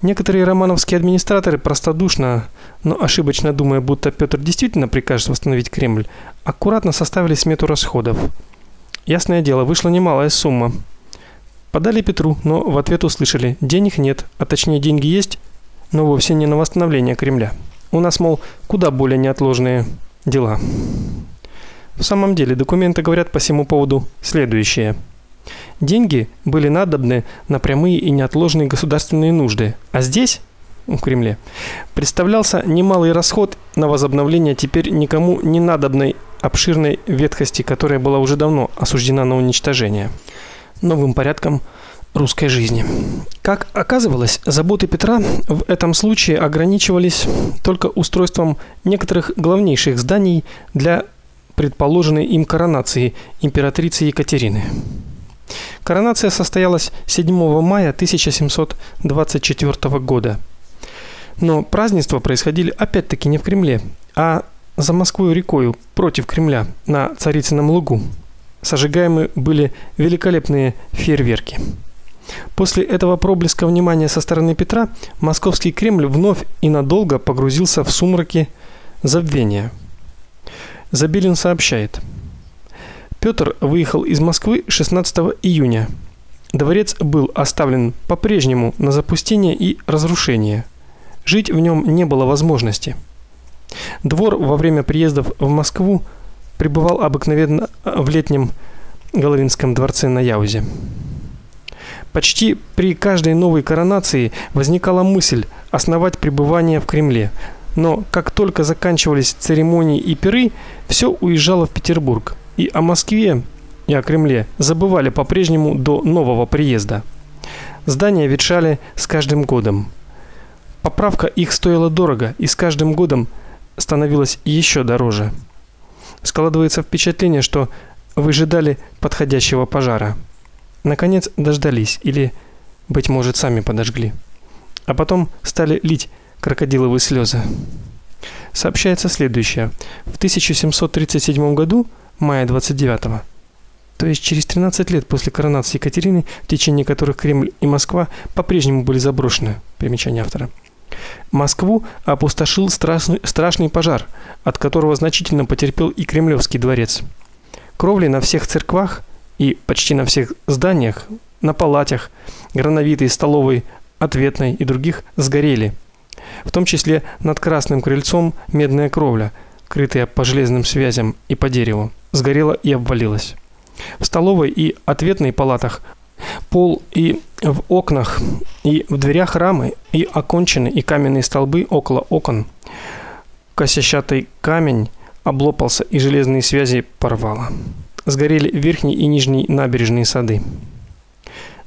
Некоторые романовские администраторы простодушно, но ошибочно думая, будто Петр действительно прикажет восстановить Кремль, аккуратно составили смету расходов. Ясное дело, вышла немалая сумма. Подали Петру, но в ответ услышали: денег нет, а точнее деньги есть, но вовсе не на восстановление Кремля. У нас, мол, куда более неотложные дела. В самом деле, документы говорят по всему поводу следующее: Деньги были надобны на прямые и неотложные государственные нужды, а здесь, в Кремле, представлялся немалый расход на возобновление теперь никому не надобной обширной ветхости, которая была уже давно осуждена на уничтожение новым порядком русской жизни. Как оказывалось, заботы Петра в этом случае ограничивались только устройством некоторых главнейших зданий для предположенной им коронации императрицы Екатерины. Коронация состоялась 7 мая 1724 года. Но празднества происходили опять-таки не в Кремле, а за Москвой рекою против Кремля на Царицыном лугу. Сожигаемы были великолепные фейерверки. После этого проблеска внимания со стороны Петра московский Кремль вновь и надолго погрузился в сумраки забвения. Забелин сообщает: Петр выехал из Москвы 16 июня. Дворец был оставлен по-прежнему на запустение и разрушение. Жить в нем не было возможности. Двор во время приездов в Москву пребывал обыкновенно в летнем Головинском дворце на Яузе. Почти при каждой новой коронации возникала мысль основать пребывание в Кремле. Но как только заканчивались церемонии и пиры, все уезжало в Петербург и о Москве, и о Кремле забывали по-прежнему до нового приезда. Здания ветшали с каждым годом. Поправка их стоила дорого и с каждым годом становилась еще дороже. Складывается впечатление, что выжидали подходящего пожара. Наконец дождались или быть может сами подожгли. А потом стали лить крокодиловые слезы. Сообщается следующее: в 1737 году мая 29-го. То есть через 13 лет после коронации Екатерины, в течение которых Кремль и Москва по-прежнему были заброшены. Примечание автора. Москву опустошил страшный страшный пожар, от которого значительно потерпел и Кремлевский дворец. Кровли на всех церквах и почти на всех зданиях, на палатях, грановитой, столовой, ответной и других сгорели. В том числе над красным крыльцом медная кровля, крытая по железным связям и по дереву сгорела и обвалилась. В столовой и ответной палатах пол и в окнах и в дверях рамы и окончены и каменные столбы около окон. Косящатый камень облопался и железные связи порвало. Сгорели верхний и нижний набережные сады.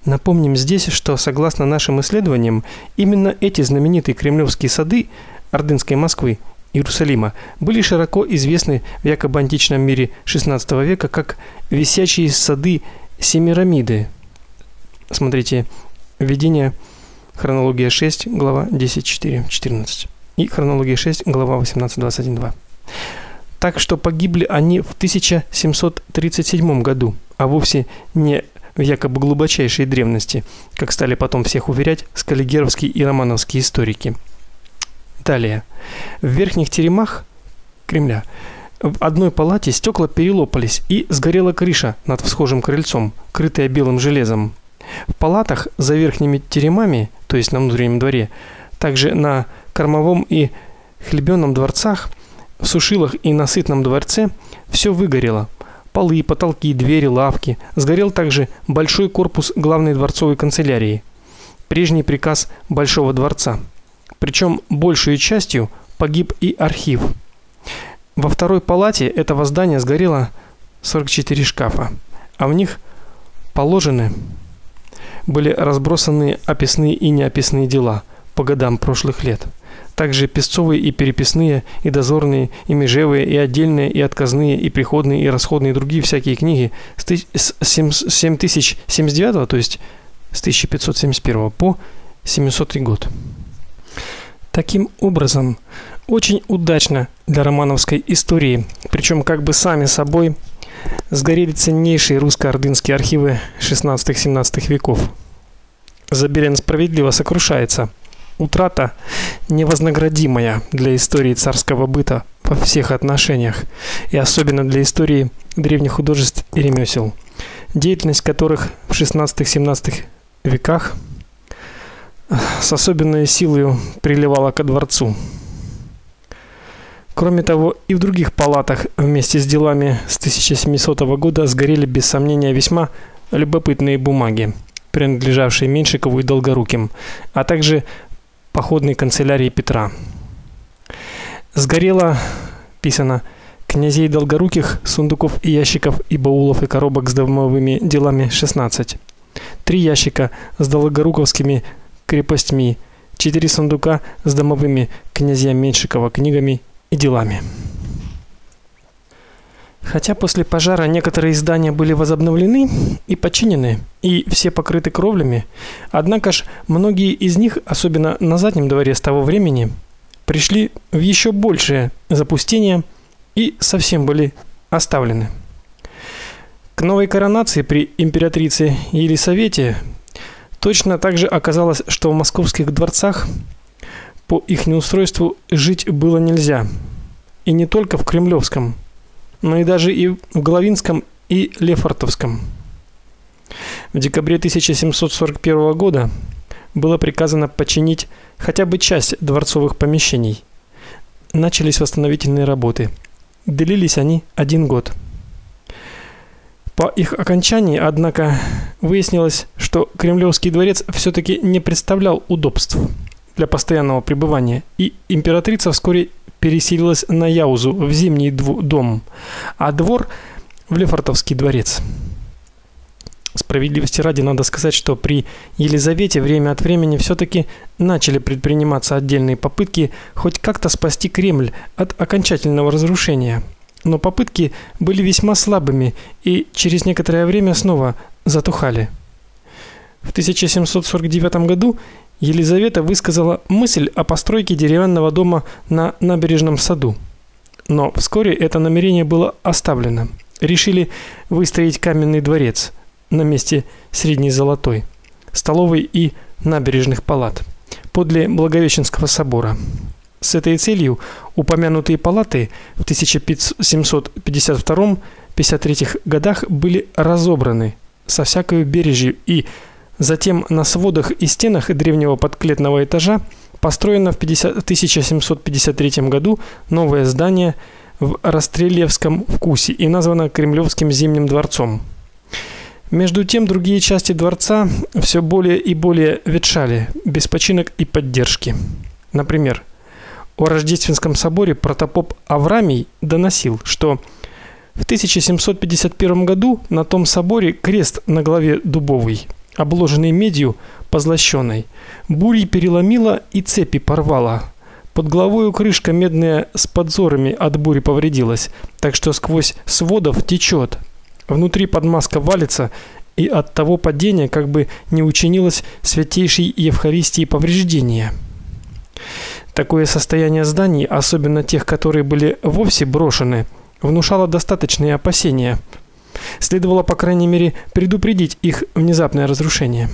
Напомним здесь, что согласно нашим исследованиям, именно эти знаменитые кремлевские сады Ордынской Москвы Иерусалима были широко известны в якобы античном мире XVI века как висячие сады Семирамиды. Смотрите, введение хронология 6, глава 10.4, 14 и хронология 6, глава 18.21.2. Так что погибли они в 1737 году, а вовсе не в якобы глубочайшей древности, как стали потом всех уверять скаллигеровские и романовские историки. Далее. В верхних теремах Кремля в одной палате стекла перелопались и сгорела крыша над всхожим крыльцом, крытая белым железом. В палатах за верхними теремами, то есть на внутреннем дворе, также на кормовом и хлебённом дворцах, в сушилах и на сытном дворце все выгорело. Полы, потолки, двери, лавки. Сгорел также большой корпус главной дворцовой канцелярии. Прежний приказ большого дворца причем большей частью погиб и архив. Во второй палате этого здания сгорело 44 шкафа, а в них положены были разбросаны описные и неописные дела по годам прошлых лет. Также песцовые и переписные, и дозорные, и межевые, и отдельные, и отказные, и приходные, и расходные и другие всякие книги с 7079, то есть с 1571 по 700 год. Таким образом, очень удачно для романовской истории, причем как бы сами собой сгорели ценнейшие русско-ордынские архивы XVI-XVII веков. Забелин справедливо сокрушается. утрата невознаградимая для истории царского быта во всех отношениях, и особенно для истории древних художеств и ремесел, деятельность которых в 16-17 веках с особенной силой приливала ко дворцу. Кроме того, и в других палатах вместе с делами с 1700 года сгорели без сомнения весьма любопытные бумаги, принадлежавшие Меншикову и Долгоруким, а также походной канцелярии Петра. Сгорело, писано, князей Долгоруких, сундуков и ящиков и баулов и коробок с домовыми делами 16. Три ящика с долгоруковскими крепостьми, четыре сундука с домовыми князья Меншикова книгами и делами. Хотя после пожара некоторые здания были возобновлены и починены, и все покрыты кровлями, однако ж многие из них, особенно на заднем дворе с того времени, пришли в еще большее запустение и совсем были оставлены. К новой коронации при императрице Елисавете точно так же оказалось, что в московских дворцах по их неустройству жить было нельзя. И не только в Кремлевском, но и даже и в Головинском и Лефортовском. В декабре 1741 года было приказано починить хотя бы часть дворцовых помещений. Начались восстановительные работы. Длились они один год. По их окончании, однако, выяснилось, что Кремлевский дворец все таки не представлял удобств для постоянного пребывания, и императрица вскоре переселилась на Яузу в Зимний дом, а двор в Лефортовский дворец. Справедливости ради надо сказать, что при Елизавете время от времени все таки начали предприниматься отдельные попытки хоть как-то спасти Кремль от окончательного разрушения. Но попытки были весьма слабыми и через некоторое время снова затухали. В 1749 году Елизавета высказала мысль о постройке деревянного дома на набережном саду. Но вскоре это намерение было оставлено. Решили выстроить каменный дворец на месте Средней Золотой, столовой и набережных палат подле Благовещенского собора. С этой целью упомянутые палаты в 1752-53 годах были разобраны со всякой бережью и Затем на сводах и стенах древнего подклетного этажа построено в 50, 1753 году новое здание в Растрелевском вкусе и названо Кремлевским зимним дворцом. Между тем другие части дворца все более и более ветшали, без починок и поддержки. Например, о Рождественском соборе протопоп Аврамий доносил, что в 1751 году на том соборе крест на главе дубовый – обложенный медью, позлощенной. Бурей переломила и цепи порвала. Под головой крышка медная с подзорами от бури повредилась, так что сквозь сводов течет. Внутри подмазка валится, и от того падения как бы не учинилось святейшей Евхаристии повреждения. Такое состояние зданий, особенно тех, которые были вовсе брошены, внушало достаточные опасения – Следовало, по крайней мере, предупредить их внезапное разрушение.